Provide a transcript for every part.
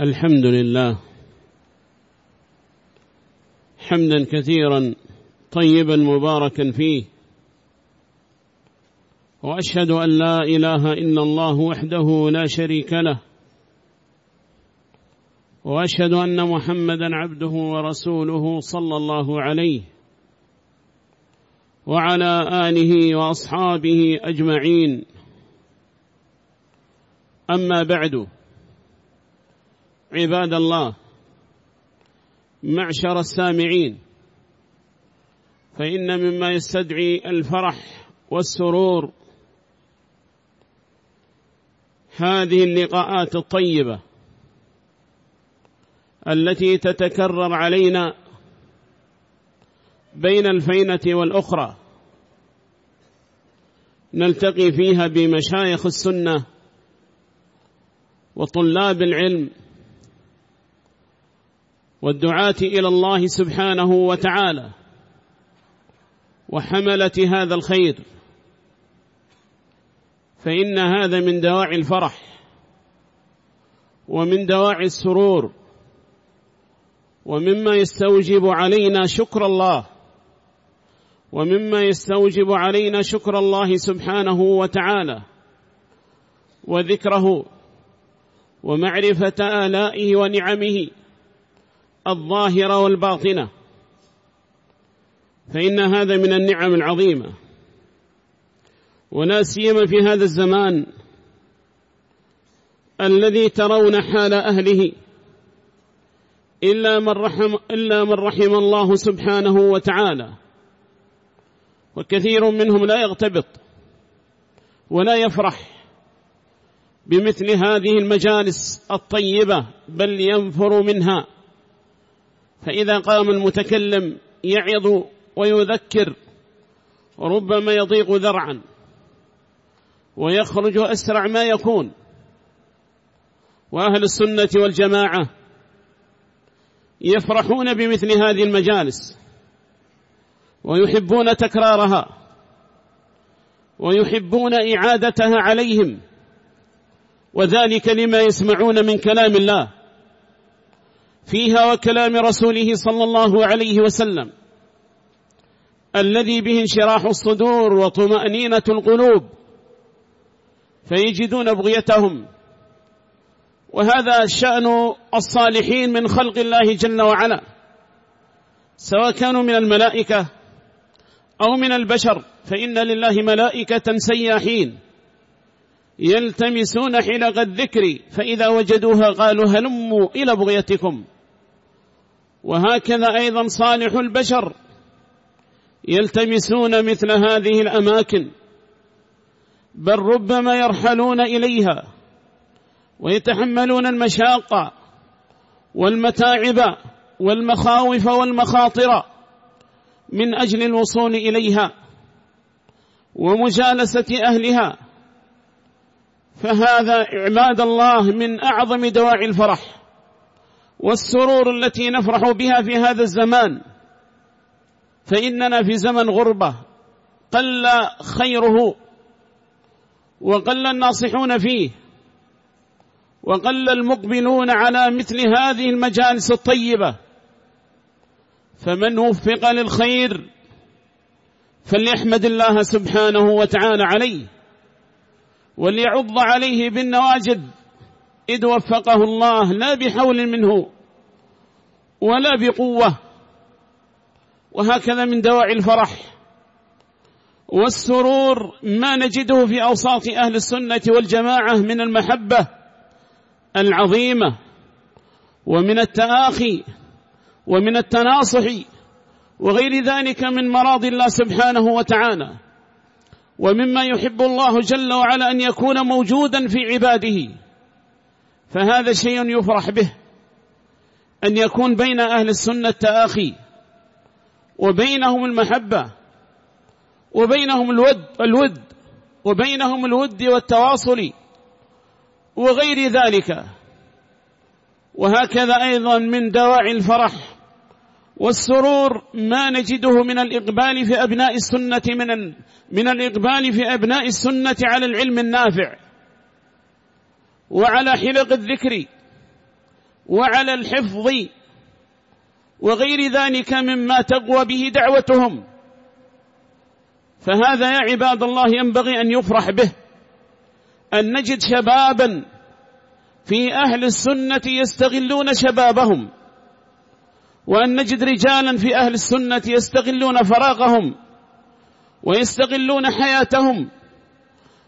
الحمد لله حمدا كثيرا طيبا مباركا فيه وأشهد أن لا إله إلا الله وحده لا شريك له وأشهد أن محمدا عبده ورسوله صلى الله عليه وعلى آله وأصحابه أجمعين أما بعده عباد الله معشر السامعين فإن مما يستدعي الفرح والسرور هذه اللقاءات الطيبة التي تتكرر علينا بين الفينة والأخرى. نلتقي فيها بمشايخ السنة وطلاب العلم والدعاة إلى الله سبحانه وتعالى وحملة هذا الخير. فإن هذا من دواعي الفرح ومن دواعي السرور ومما يستوجب علينا شكر الله ومما يستوجب علينا شكر الله سبحانه وتعالى وذكره ومعرفة آلائه ونعمه الظاهرة والباطنة. فإن هذا من النعم العظيمة. ولا سيما في هذا الزمان الذي ترون حال أهله. إلا من رحم, إلا من رحم الله سبحانه وتعالى. وكثير منهم لا يغتبط ولا يفرح بمثل هذه المجالس الطيبة بل ينفر منها. فإذا قام المتكلم يعظ ويذكر ربما يضيق ذرعا ويخرج أسرع ما يكون وأهل السنة والجماعة يفرحون بمثل هذه المجالس ويحبون تكرارها ويحبون إعادتها عليهم وذلك لما يسمعون من كلام الله فيها وكلام رسوله صلى الله عليه وسلم. الذي به انشراح الصدور وطمأنينة القلوب. فيجدون بغيتهم. وهذا شأن الصالحين من خلق الله جل وعلا. سواء كانوا من الملائكة أو من البشر فإن لله ملائكة سياحين. يلتمسون حلق الذكر فإذا وجدوها قالوا هلموا إلى بغيتكم. وهكذا أيضا صالح البشر يلتمسون مثل هذه الأماكن بل ربما يرحلون إليها ويتحملون المشاقة والمتاعب والمخاوف والمخاطر من أجل الوصول إليها ومجالسة أهلها. فهذا عباد الله من أعظم دواعي الفرح. والسرور التي نفرح بها في هذا الزمان فإننا في زمن غربة قل خيره وقل الناصحون فيه وقل المقبلون على مثل هذه المجالس الطيبة فمن وفق للخير فليحمد الله سبحانه وتعالى عليه وليعض عليه بالنواجد إذ وفقه الله لا بحول منه ولا بقوة. وهكذا من دواعي الفرح والسرور ما نجده في أوساط أهل السنة والجماعة من المحبة العظيمة ومن التآخي ومن التناصح وغير ذلك من مراض الله سبحانه وتعالى ومما يحب الله جل وعلا أن يكون موجودا في عباده. فهذا شيء يفرح به أن يكون بين أهل السنة التآخي وبينهم المحبة وبينهم الود, الود وبينهم الود والتواصل وغير ذلك وهكذا أيضا من دواعي الفرح والسرور ما نجده من الإقبال في أبناء السنة من, من الإقبال في أبناء السنة على العلم النافع وعلى حلق الذكر وعلى الحفظ وغير ذلك مما تقوى به دعوتهم. فهذا يا عباد الله ينبغي أن يفرح به. أن نجد شبابا في أهل السنة يستغلون شبابهم. وأن نجد رجالا في أهل السنة يستغلون فراغهم. ويستغلون حياتهم.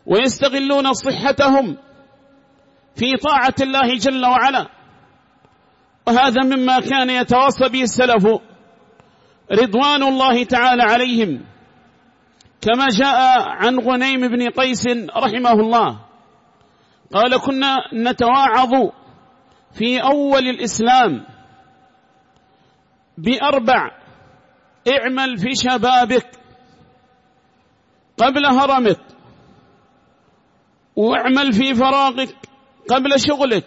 ويستغلون صحتهم. في طاعة الله جل وعلا. وهذا مما كان يتوصى به السلف رضوان الله تعالى عليهم. كما جاء عن غنيم بن قيس رحمه الله. قال كنا نتواعظ في أول الإسلام بأربع. اعمل في شبابك قبل هرمك واعمل في فراغك قبل شغلك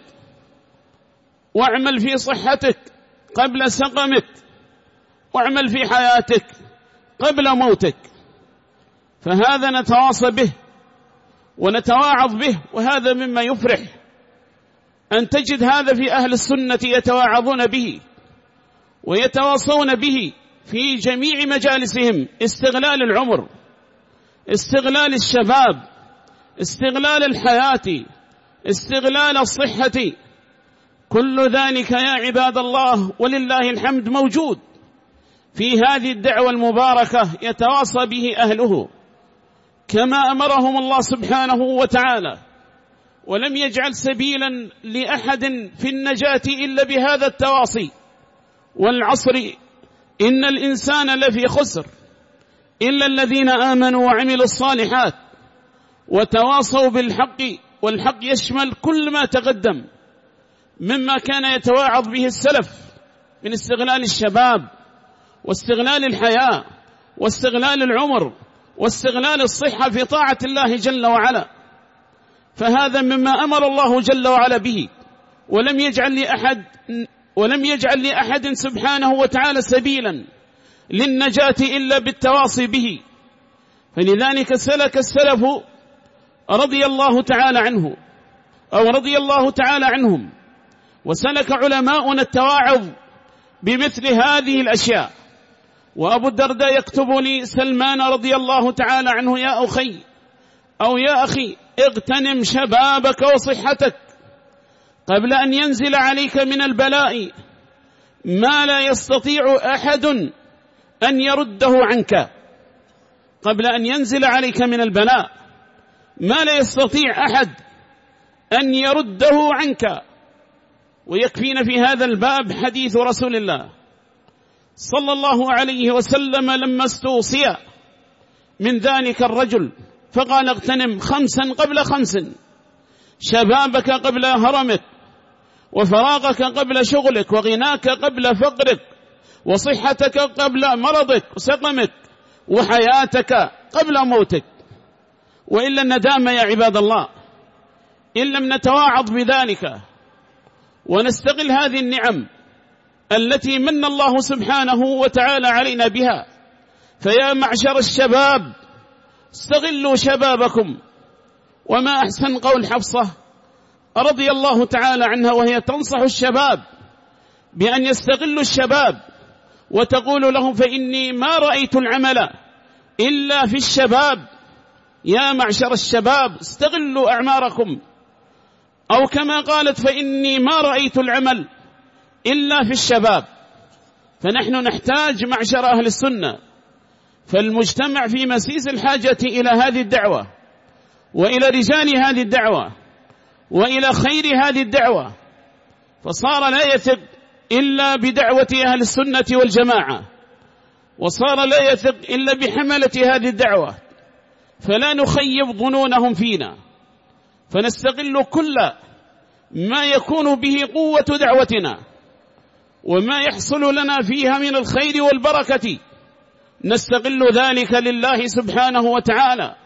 واعمل في صحتك قبل سقمك واعمل في حياتك قبل موتك فهذا نتواصى به ونتواعظ به وهذا مما يفرح أن تجد هذا في أهل السنة يتواعظون به ويتواصون به في جميع مجالسهم استغلال العمر استغلال الشباب استغلال الحياة استغلال الصحة. كل ذلك يا عباد الله ولله الحمد موجود. في هذه الدعوة المباركة يتواصى به أهله. كما أمرهم الله سبحانه وتعالى. ولم يجعل سبيلا لأحد في النجاة إلا بهذا التواصي. والعصر إن الإنسان لفي خسر. إلا الذين آمنوا وعملوا الصالحات وتواصوا بالحق والحق يشمل كل ما تقدم مما كان يتواعظ به السلف من استغلال الشباب واستغلال الحياة واستغلال العمر واستغلال الصحة في طاعة الله جل وعلا. فهذا مما أمر الله جل وعلا به. ولم يجعل لأحد ولم يجعل لأحد سبحانه وتعالى سبيلا للنجاة إلا بالتواصي به. فلذلك سلك السلف رضي الله تعالى عنه أو رضي الله تعالى عنهم وسلك علماؤنا التواعظ بمثل هذه الأشياء. وأبو الدرداء يكتب لي سلمان رضي الله تعالى عنه يا أخي أو يا أخي اغتنم شبابك وصحتك قبل أن ينزل عليك من البلاء ما لا يستطيع أحد أن يرده عنك قبل أن ينزل عليك من البلاء. ما لا يستطيع أحد أن يرده عنك ويكفينا في هذا الباب حديث رسول الله صلى الله عليه وسلم لما استوصي من ذلك الرجل فقال اغتنم خمسا قبل خمس شبابك قبل هرمك وفراغك قبل شغلك وغناك قبل فقرك وصحتك قبل مرضك وسقمك وحياتك قبل موتك وإلا الندامة يا عباد الله. إن لم نتواعظ بذلك ونستغل هذه النعم التي من الله سبحانه وتعالى علينا بها. فيا معشر الشباب استغلوا شبابكم. وما أحسن قول حفصة رضي الله تعالى عنها وهي تنصح الشباب بأن يستغلوا الشباب وتقول لهم فإني ما رأيت العمل إلا في الشباب. يا معشر الشباب استغلوا أعماركم. أو كما قالت فإني ما رأيت العمل إلا في الشباب. فنحن نحتاج معشر أهل السنة. فالمجتمع في مسيس الحاجة إلى هذه الدعوة وإلى رجال هذه الدعوة وإلى خير هذه الدعوة. فصار لا يثق إلا بدعوة أهل السنة والجماعة وصار لا يثق إلا بحملة هذه الدعوة. فلا نخيب ظنونهم فينا. فنستغل كل ما يكون به قوة دعوتنا وما يحصل لنا فيها من الخير والبركة. نستغل ذلك لله سبحانه وتعالى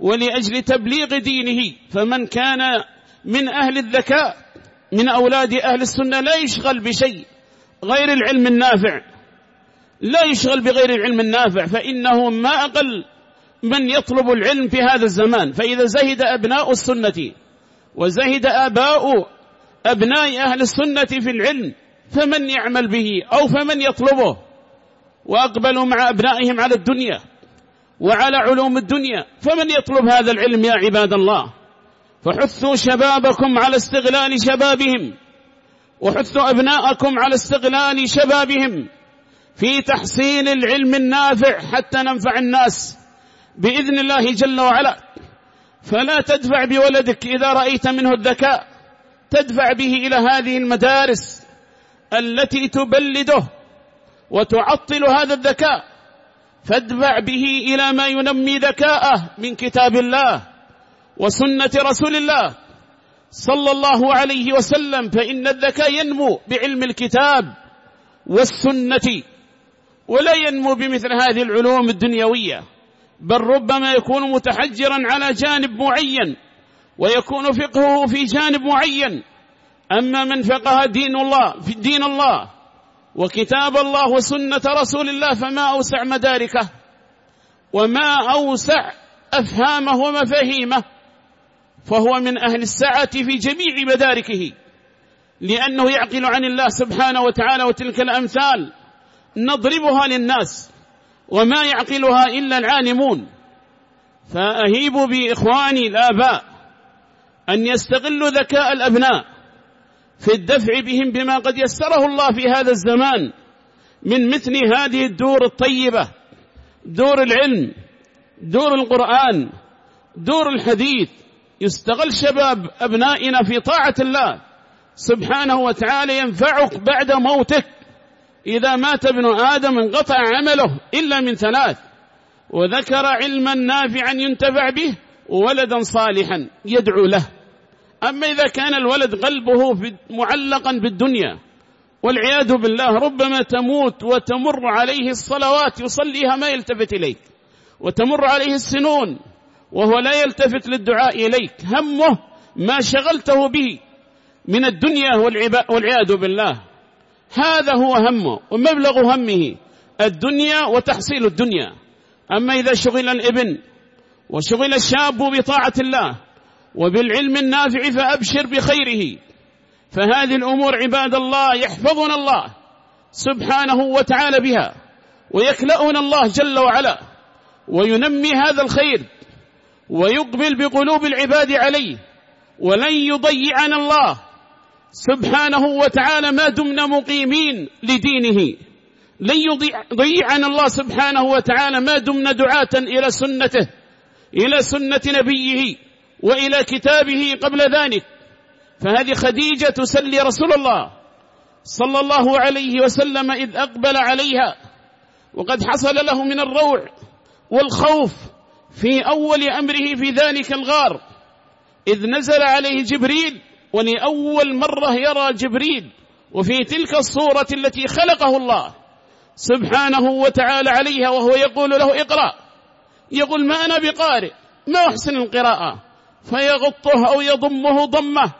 ولأجل تبليغ دينه. فمن كان من أهل الذكاء من أولاد أهل السنة لا يشغل بشيء غير العلم النافع. لا يشغل بغير العلم النافع فإنه ما أقل من يطلب العلم في هذا الزمان. فإذا زهد أبناء السنة وزهد آباء أبناء أهل السنة في العلم فمن يعمل به أو فمن يطلبه؟ وأقبلوا مع أبنائهم على الدنيا وعلى علوم الدنيا فمن يطلب هذا العلم يا عباد الله؟ فحثوا شبابكم على استغلال شبابهم. وحثوا أبناءكم على استغلال شبابهم في تحصيل العلم النافع حتى ننفع الناس. بإذن الله جل وعلا. فلا تدفع بولدك إذا رأيت منه الذكاء. تدفع به إلى هذه المدارس التي تبلده وتعطل هذا الذكاء. فادفع به إلى ما ينمي ذكاءه من كتاب الله وسنة رسول الله صلى الله عليه وسلم. فإن الذكاء ينمو بعلم الكتاب والسنة ولا ينمو بمثل هذه العلوم الدنيوية. بل ربما يكون متحجرا على جانب معين ويكون فقهه في جانب معين. أما من فقه دين الله في دين الله وكتاب الله وسنة رسول الله فما أوسع مداركه وما أوسع أفهامه ومفاهيمه. فهو من أهل السعة في جميع مداركه لأنه يعقل عن الله سبحانه وتعالى وتلك الأمثال نضربها للناس. وما يعقلها إلا العالمون فأهيب بإخواني الآباء أن يستغلوا ذكاء الأبناء في الدفع بهم بما قد يسره الله في هذا الزمان من مثل هذه الدور الطيبة دور العلم دور القرآن دور الحديث يستغل شباب أبنائنا في طاعة الله سبحانه وتعالى ينفعك بعد موتك إذا مات ابن آدم انقطع عمله إلا من ثلاث وذكر علما نافعا ينتفع به ولدا صالحا يدعو له. أما إذا كان الولد قلبه معلقا بالدنيا والعياذ بالله ربما تموت وتمر عليه الصلوات يصليها ما يلتفت إليك. وتمر عليه السنون وهو لا يلتفت للدعاء إليك. همه ما شغلته به من الدنيا والعياذ بالله. هذا هو همه ومبلغ همه الدنيا وتحصيل الدنيا. أما إذا شغل الإبن وشغل الشاب بطاعة الله وبالعلم النافع فأبشر بخيره. فهذه الأمور عباد الله يحفظنا الله سبحانه وتعالى بها ويكلأنا الله جل وعلا وينمي هذا الخير ويقبل بقلوب العباد عليه ولن يضيعنا الله. سبحانه وتعالى ما دمنا مقيمين لدينه. لن يضيعنا الله سبحانه وتعالى ما دمنا دعاة إلى سنته إلى سنة نبيه وإلى كتابه قبل ذلك. فهذه خديجة تسلي رسول الله صلى الله عليه وسلم إذ أقبل عليها. وقد حصل له من الروع والخوف في أول أمره في ذلك الغار. إذ نزل عليه جبريل ولأول مرة يرى جبريل وفي تلك الصورة التي خلقه الله سبحانه وتعالى عليها وهو يقول له اقرأ. يقول ما أنا بقارئ؟ ما أحسن القراءة؟ فيغطه أو يضمه ضمه.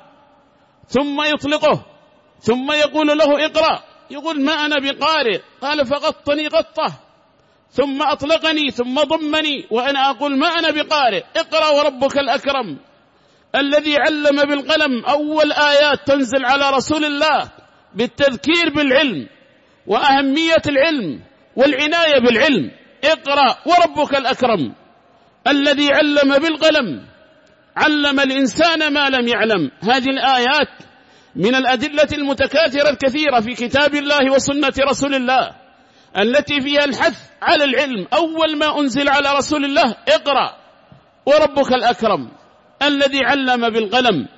ثم يطلقه. ثم يقول له اقرأ. يقول ما أنا بقارئ؟ قال فغطني غطة. ثم أطلقني ثم ضمني. وأنا أقول ما أنا بقارئ؟ اقرأ وربك الأكرم. الذي علم بالقلم أول آيات تنزل على رسول الله بالتذكير بالعلم وأهمية العلم والعناية بالعلم. اقرأ وربك الأكرم. الذي علم بالقلم علم الإنسان ما لم يعلم. هذه الآيات من الأدلة المتكاثرة الكثيرة في كتاب الله وسنة رسول الله التي فيها الحث على العلم. أول ما أنزل على رسول الله اقرأ وربك الأكرم. الذي علم بالقلم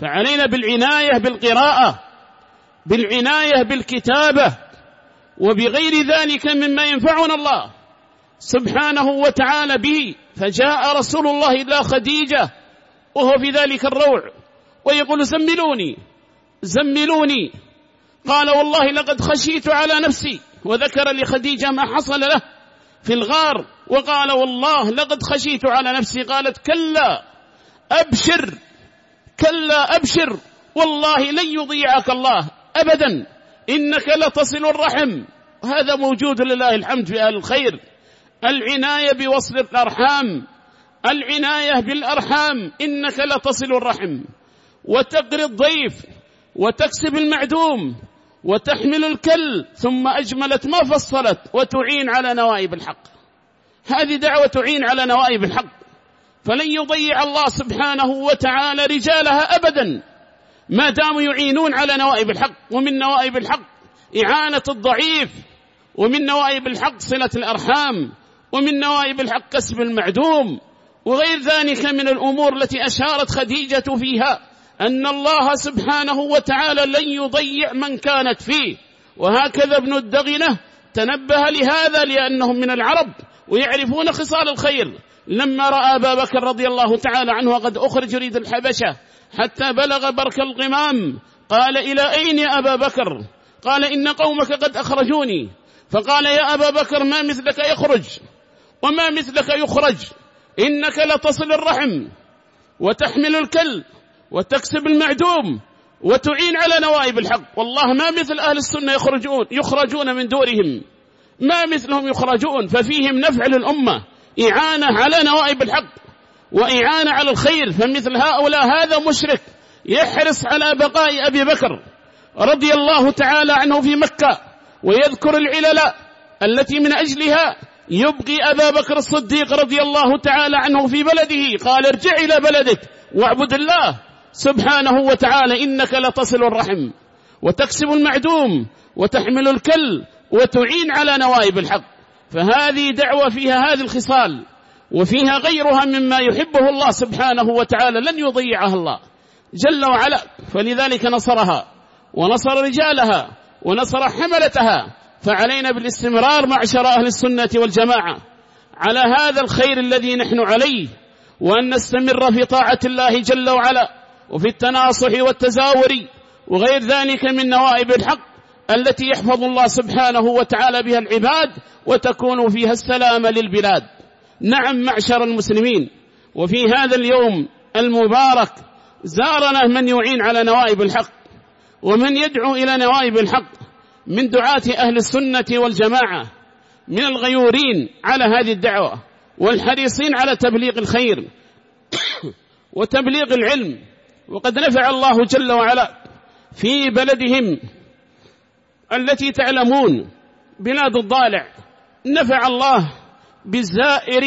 فعلينا بالعناية بالقراءة بالعناية بالكتابة وبغير ذلك مما ينفعنا الله سبحانه وتعالى به فجاء رسول الله إلى خديجة وهو في ذلك الروع ويقول زملوني زملوني قال والله لقد خشيت على نفسي وذكر لخديجة ما حصل له في الغار وقال والله لقد خشيت على نفسي قالت كلا أبشر. كلا أبشر. والله لن يضيعك الله. أبدا. إنك لتصل الرحم. هذا موجود لله الحمد في أهل الخير. العناية بوصل الأرحام. العناية بالأرحام. إنك لتصل الرحم. وتقري الضيف. وتكسب المعدوم. وتحمل الكل. ثم أجملت ما فصلت. وتعين على نوائب الحق. هذه دعوة تعين على نوائب الحق. فلن يضيع الله سبحانه وتعالى رجالها أبدا. ما داموا يعينون على نوائب الحق ومن نوائب الحق إعانة الضعيف ومن نوائب الحق صلة الأرحام ومن نوائب الحق كسب المعدوم وغير ذلك من الأمور التي أشارت خديجة فيها أن الله سبحانه وتعالى لن يضيع من كانت فيه. وهكذا ابن الدغنة تنبه لهذا لأنهم من العرب ويعرفون خصال الخير. لما رأى أبا بكر رضي الله تعالى عنه قد أخرج ريد الحبشة حتى بلغ برك القمام قال إلى أين يا أبا بكر؟ قال إن قومك قد أخرجوني. فقال يا أبا بكر ما مثلك يخرج؟ وما مثلك يخرج؟ إنك لتصل الرحم وتحمل الكل وتكسب المعدوم وتعين على نوائب الحق. والله ما مثل أهل السنة يخرجون, يخرجون من دورهم. ما مثلهم يخرجون. ففيهم نفع للأمة. إعانة على نوائب الحق وإعانة على الخير فمثل هؤلاء هذا مشرك يحرص على بقاء أبي بكر رضي الله تعالى عنه في مكة ويذكر العلل التي من أجلها يبقي أبا بكر الصديق رضي الله تعالى عنه في بلده قال ارجع إلى بلدك واعبد الله سبحانه وتعالى إنك لتصل الرحم وتكسب المعدوم وتحمل الكل وتعين على نوائب الحق. فهذه دعوة فيها هذه الخصال وفيها غيرها مما يحبه الله سبحانه وتعالى لن يضيعها الله جل وعلا. فلذلك نصرها ونصر رجالها ونصر حملتها. فعلينا بالاستمرار معشر أهل السنة والجماعة على هذا الخير الذي نحن عليه وأن نستمر في طاعة الله جل وعلا وفي التناصح والتزاور وغير ذلك من نوائب الحق. التي يحفظ الله سبحانه وتعالى بها العباد وتكون فيها السلام للبلاد. نعم معشر المسلمين. وفي هذا اليوم المبارك زارنا من يعين على نوائب الحق ومن يدعو إلى نوائب الحق من دعاة أهل السنة والجماعة من الغيورين على هذه الدعوة والحريصين على تبليغ الخير وتبليغ العلم. وقد نفع الله جل وعلا في بلدهم التي تعلمون بلاد الضالع نفع الله بالزائر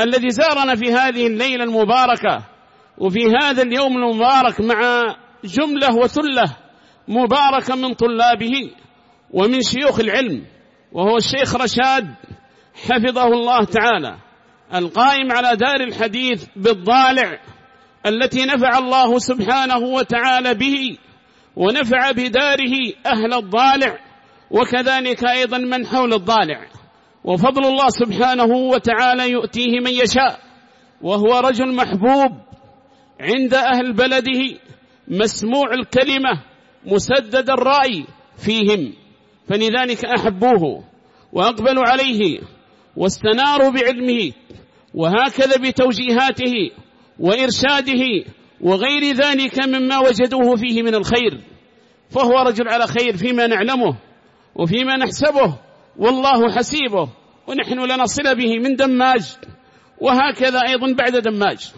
الذي زارنا في هذه الليلة المباركة وفي هذا اليوم المبارك مع جملة وثلة مباركة من طلابه ومن شيوخ العلم وهو الشيخ رشاد حفظه الله تعالى القائم على دار الحديث بالضالع التي نفع الله سبحانه وتعالى به ونفع بداره أهل الضالع وكذلك أيضا من حول الضالع. وفضل الله سبحانه وتعالى يؤتيه من يشاء وهو رجل محبوب عند أهل بلده مسموع الكلمة مسدد الرأي فيهم. فلذلك أحبوه وأقبلوا عليه واستناروا بعلمه وهكذا بتوجيهاته وإرشاده وغير ذلك مما وجدوه فيه من الخير. فهو رجل على خير فيما نعلمه وفيما نحسبه والله حسيبه ونحن لنا صلة به من دماج وهكذا أيضا بعد دماج.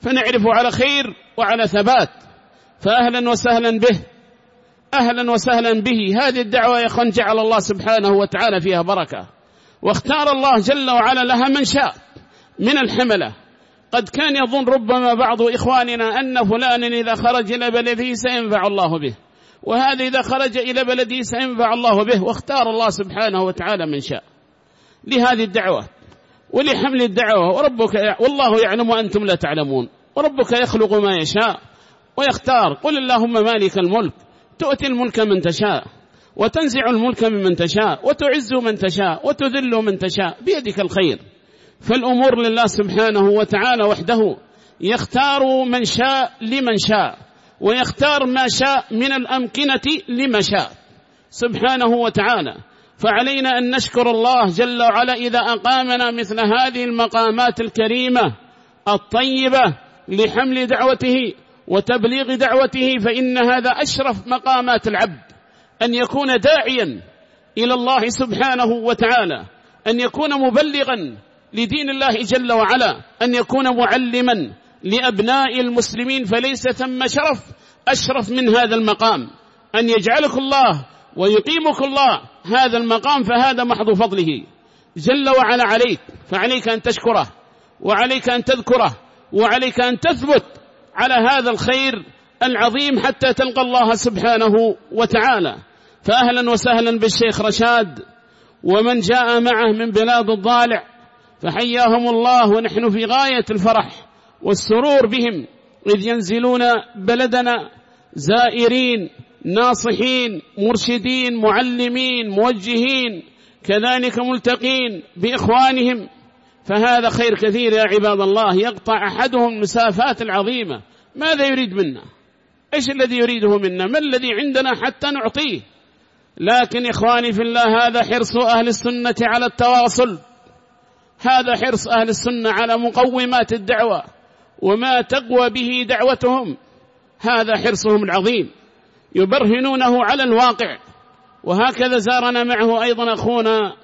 فنعرف على خير وعلى ثبات. فأهلا وسهلا به أهلا وسهلا به. هذه الدعوة يا أخوان جعل الله سبحانه وتعالى فيها بركة. واختار الله جل وعلا لها من شاء من الحملة. قد كان يظن ربما بعض إخواننا أن فلانا إذا خرج إلى بلده سينفع الله به. وهذا إذا خرج إلى بلده سينفع الله به واختار الله سبحانه وتعالى من شاء. لهذه الدعوة ولحمل الدعوة. وربك والله يعلم وأنتم لا تعلمون. وربك يخلق ما يشاء ويختار. قل اللهم مالك الملك. تؤتي الملك من تشاء. وتنزع الملك ممن تشاء. وتعز من تشاء. وتذل من تشاء. بيدك الخير. فالأمور لله سبحانه وتعالى وحده. يختار من شاء لمن شاء ويختار ما شاء من الأمكنة لما شاء. سبحانه وتعالى. فعلينا أن نشكر الله جل وعلا إذا أقامنا مثل هذه المقامات الكريمة الطيبة لحمل دعوته وتبليغ دعوته فإن هذا أشرف مقامات العبد. أن يكون داعيا إلى الله سبحانه وتعالى. أن يكون مبلغا لدين الله جل وعلا أن يكون معلما لأبناء المسلمين فليس ثم شرف أشرف من هذا المقام. أن يجعلك الله ويقيمك الله هذا المقام فهذا محض فضله. جل وعلا عليك فعليك أن تشكره وعليك أن تذكره وعليك أن تثبت على هذا الخير العظيم حتى تلقى الله سبحانه وتعالى. فأهلا وسهلا بالشيخ رشاد ومن جاء معه من بلاد الضالع فحياهم الله ونحن في غاية الفرح والسرور بهم إذ ينزلون بلدنا زائرين ناصحين مرشدين معلمين موجهين كذلك ملتقين بإخوانهم. فهذا خير كثير يا عباد الله يقطع أحدهم المسافات العظيمة. ماذا يريد منا؟ إيش الذي يريده منا؟ ما الذي عندنا حتى نعطيه؟ لكن إخواني في الله هذا حرص أهل السنة على التواصل. هذا حرص أهل السنة على مقومات الدعوة وما تقوى به دعوتهم. هذا حرصهم العظيم. يبرهنونه على الواقع. وهكذا زارنا معه أيضا أخونا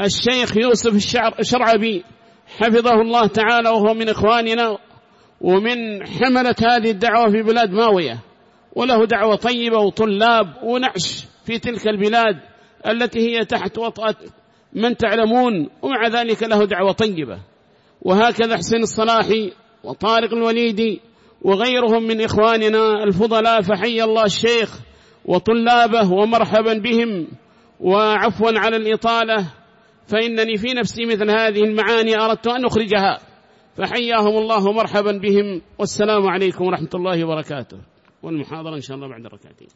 الشيخ يوسف الشرعبي. حفظه الله تعالى وهو من إخواننا ومن حملة هذه الدعوة في بلاد ماوية. وله دعوة طيبة وطلاب ونعش في تلك البلاد التي هي تحت وطأة من تعلمون ومع ذلك له دعوة طيبة. وهكذا حسين الصلاحي وطارق الوليدي وغيرهم من إخواننا الفضلاء فحي الله الشيخ وطلابه ومرحبا بهم. وعفوا على الإطالة فإنني في نفسي مثل هذه المعاني أردت أن أخرجها. فحياهم الله مرحبا بهم. والسلام عليكم ورحمة الله وبركاته. والمحاضرة إن شاء الله بعد ركعتين